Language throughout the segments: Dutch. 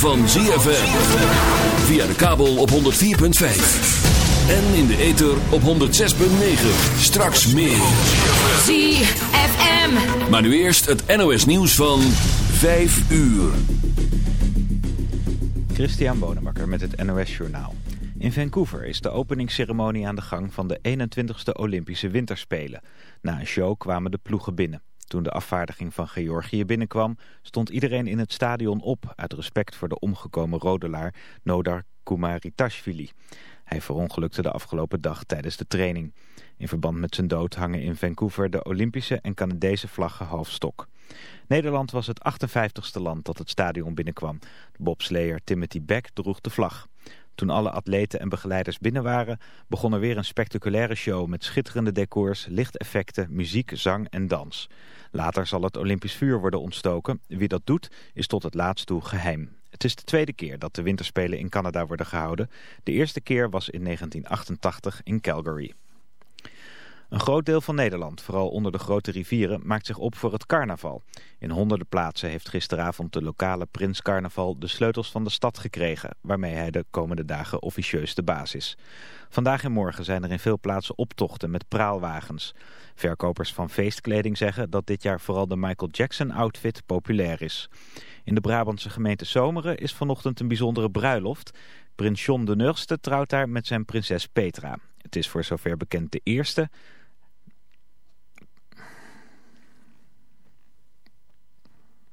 van ZFM. Via de kabel op 104.5. En in de ether op 106.9. Straks meer. ZFM. Maar nu eerst het NOS nieuws van 5 uur. Christian Bonenbakker met het NOS Journaal. In Vancouver is de openingsceremonie aan de gang van de 21ste Olympische Winterspelen. Na een show kwamen de ploegen binnen. Toen de afvaardiging van Georgië binnenkwam, stond iedereen in het stadion op... uit respect voor de omgekomen rodelaar Nodar Kumaritashvili. Hij verongelukte de afgelopen dag tijdens de training. In verband met zijn dood hangen in Vancouver de Olympische en Canadese vlaggen half stok. Nederland was het 58ste land dat het stadion binnenkwam. De Timothy Beck droeg de vlag. Toen alle atleten en begeleiders binnen waren, begon er weer een spectaculaire show met schitterende decors, lichteffecten, muziek, zang en dans. Later zal het Olympisch vuur worden ontstoken. Wie dat doet, is tot het laatst toe geheim. Het is de tweede keer dat de winterspelen in Canada worden gehouden. De eerste keer was in 1988 in Calgary. Een groot deel van Nederland, vooral onder de grote rivieren, maakt zich op voor het carnaval. In honderden plaatsen heeft gisteravond de lokale Prins Carnaval de sleutels van de stad gekregen, waarmee hij de komende dagen officieus de baas is. Vandaag en morgen zijn er in veel plaatsen optochten met praalwagens. Verkopers van feestkleding zeggen dat dit jaar vooral de Michael Jackson outfit populair is. In de Brabantse gemeente Zomeren is vanochtend een bijzondere bruiloft. Prins John de Nurste trouwt daar met zijn prinses Petra. Het is voor zover bekend de eerste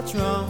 what's wrong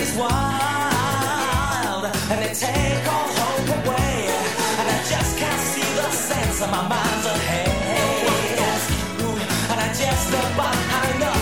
is wild and they take all hope away. And I just can't see the sense of my mind's ahead. And I just about I know.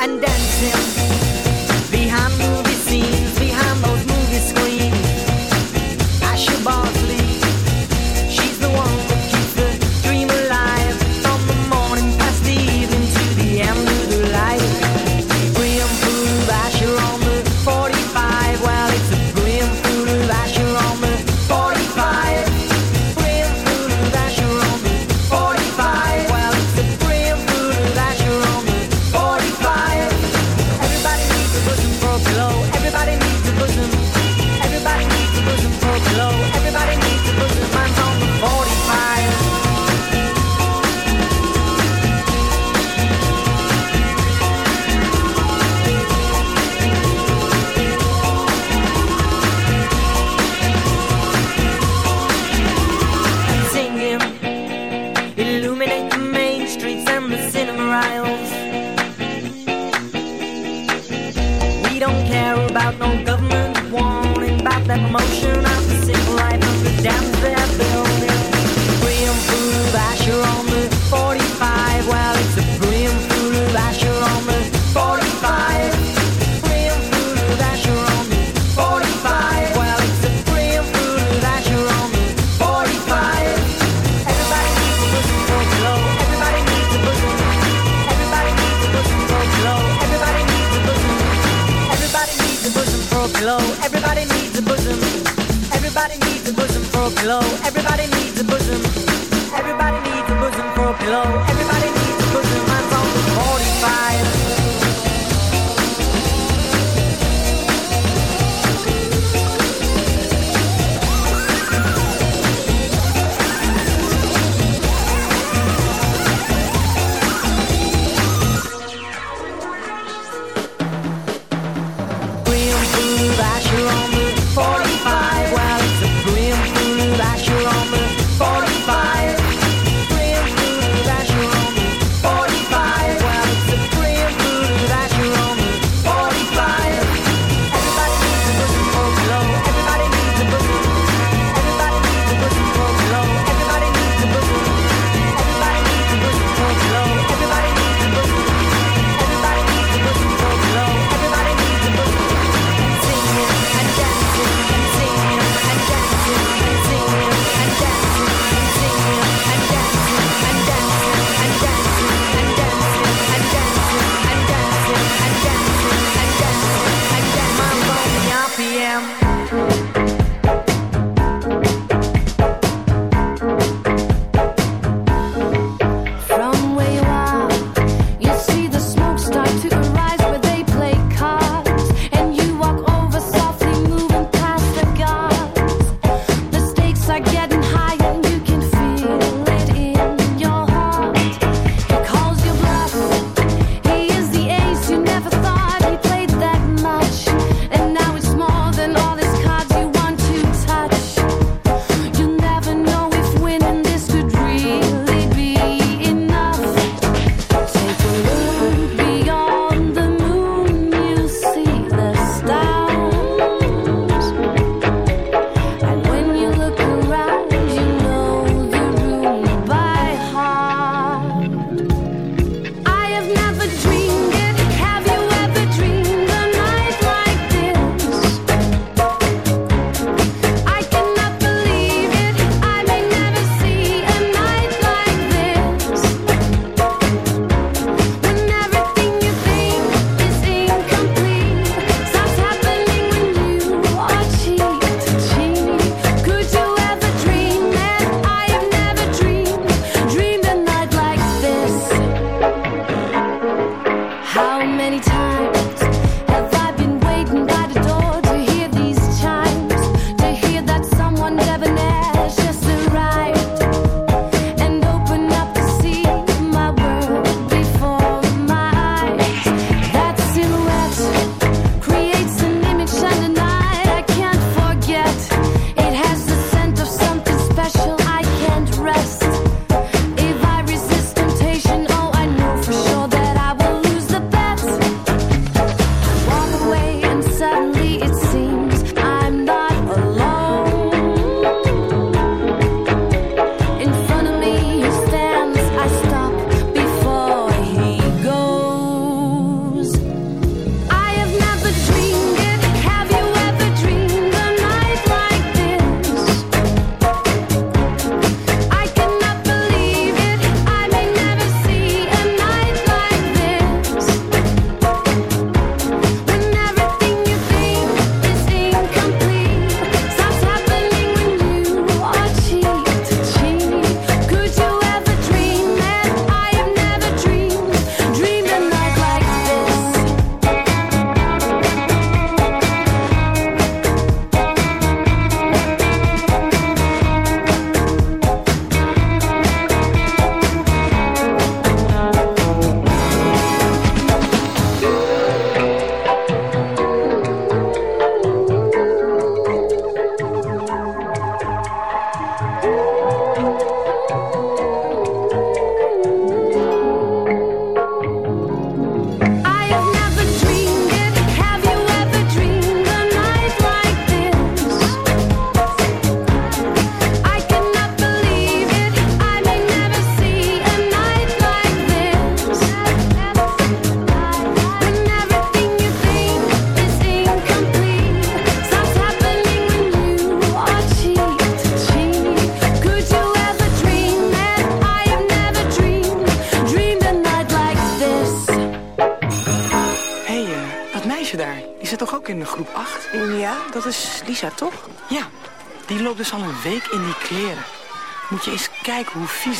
and dancing.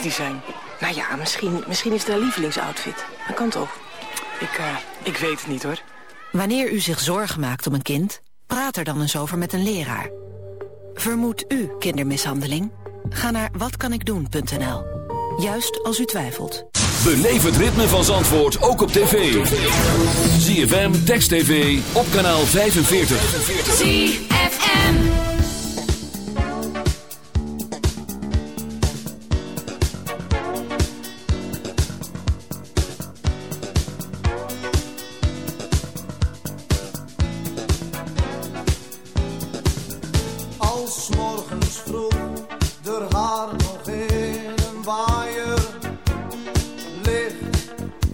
Die zijn. Nou ja, misschien, misschien is het haar lievelingsoutfit. Dat kan toch? Ik, eh, ik weet het niet hoor. Wanneer u zich zorgen maakt om een kind, praat er dan eens over met een leraar. Vermoedt u kindermishandeling? Ga naar watkanikdoen.nl. Juist als u twijfelt. Beleef het ritme van Zandvoort ook op tv. ZFM, Text TV, op kanaal 45.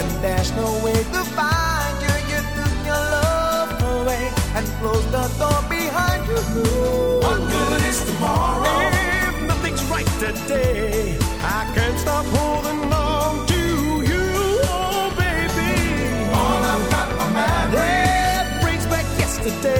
When there's no way to find you, you took your love away and closed the door behind you. What good is tomorrow? If nothing's right today, I can't stop holding on to you, oh baby. All I've got are memories. That brings back yesterday.